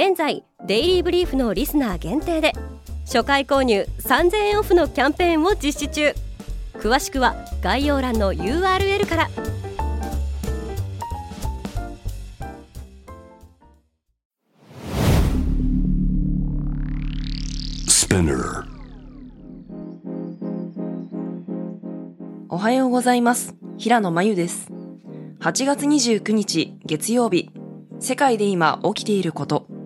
現在デイリーブリーフのリスナー限定で初回購入3000円オフのキャンペーンを実施中。詳しくは概要欄の URL から。おはようございます。平野真由です。8月29日月曜日。世界で今起きていること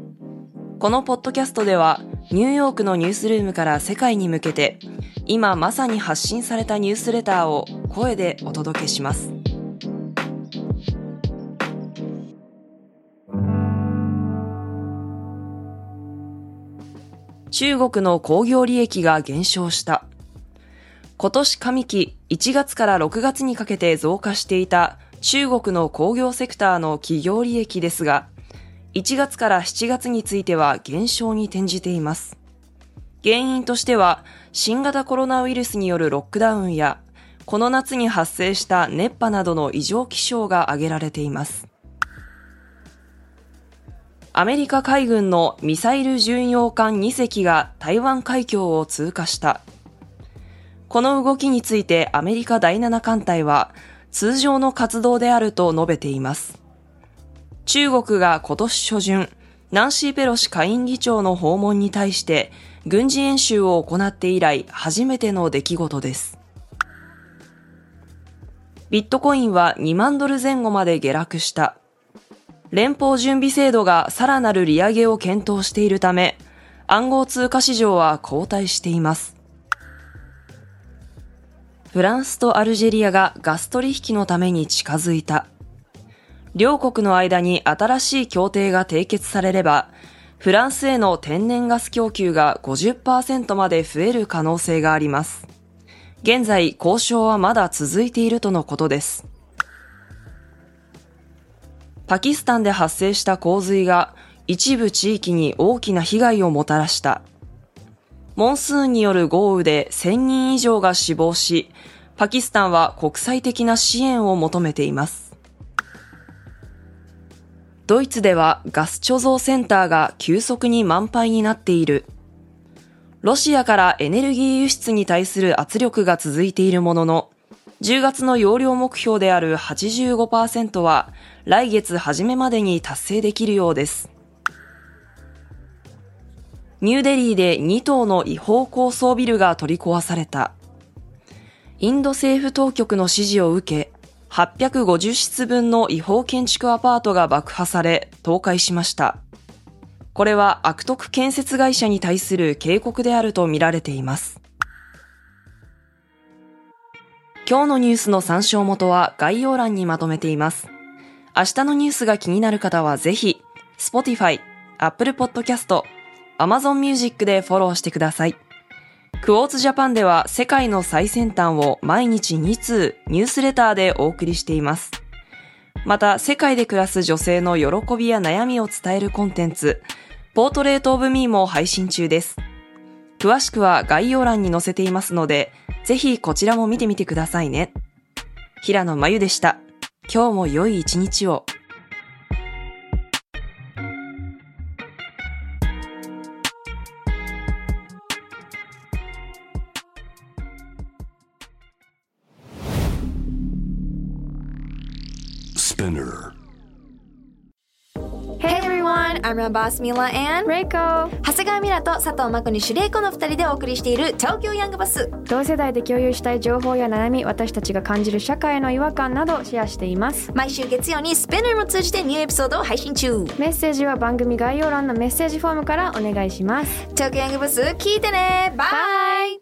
このポッドキャストではニューヨークのニュースルームから世界に向けて今まさに発信されたニュースレターを声でお届けします。中国の工業利益が減少した。今年上期1月から6月にかけて増加していた中国の工業セクターの企業利益ですが、1月から7月については減少に転じています。原因としては、新型コロナウイルスによるロックダウンや、この夏に発生した熱波などの異常気象が挙げられています。アメリカ海軍のミサイル巡洋艦2隻が台湾海峡を通過した。この動きについてアメリカ第7艦隊は通常の活動であると述べています。中国が今年初旬、ナンシー・ペロシ下院議長の訪問に対して軍事演習を行って以来初めての出来事です。ビットコインは2万ドル前後まで下落した。連邦準備制度がさらなる利上げを検討しているため、暗号通貨市場は後退しています。フランスとアルジェリアがガス取引のために近づいた。両国の間に新しい協定が締結されれば、フランスへの天然ガス供給が50%まで増える可能性があります。現在、交渉はまだ続いているとのことです。パキスタンで発生した洪水が一部地域に大きな被害をもたらした。モンスーンによる豪雨で1000人以上が死亡し、パキスタンは国際的な支援を求めています。ドイツではガス貯蔵センターが急速に満杯になっている。ロシアからエネルギー輸出に対する圧力が続いているものの、10月の容量目標である85%は来月初めまでに達成できるようです。ニューデリーで2棟の違法高層ビルが取り壊された。インド政府当局の指示を受け、850室分の違法建築アパートが爆破され、倒壊しました。これは悪徳建設会社に対する警告であるとみられています。今日のニュースの参照元は概要欄にまとめています。明日のニュースが気になる方はぜひ、Spotify、Apple Podcast、Amazon Music でフォローしてください。クォーツジャパンでは世界の最先端を毎日2通ニュースレターでお送りしています。また、世界で暮らす女性の喜びや悩みを伝えるコンテンツ、ポートレートオブミーも配信中です。詳しくは概要欄に載せていますので、ぜひこちらも見てみてくださいね。平野真由でした。今日も良い一日を。Spinner. Hey everyone, I'm your boss Mila and Reiko. 長谷川ミラと佐藤真子にシュレイコの二人でお送りしている東京ヤングバス。同世代で共有したい情報や悩み私たちが感じる社会の違和感などシェアしています。毎週月曜にスペナーも通じてニューエピソードを配信中。メッセージは番組概要欄のメッセージフォームからお願いします。東京ヤングバス聞いてね。バイ。こ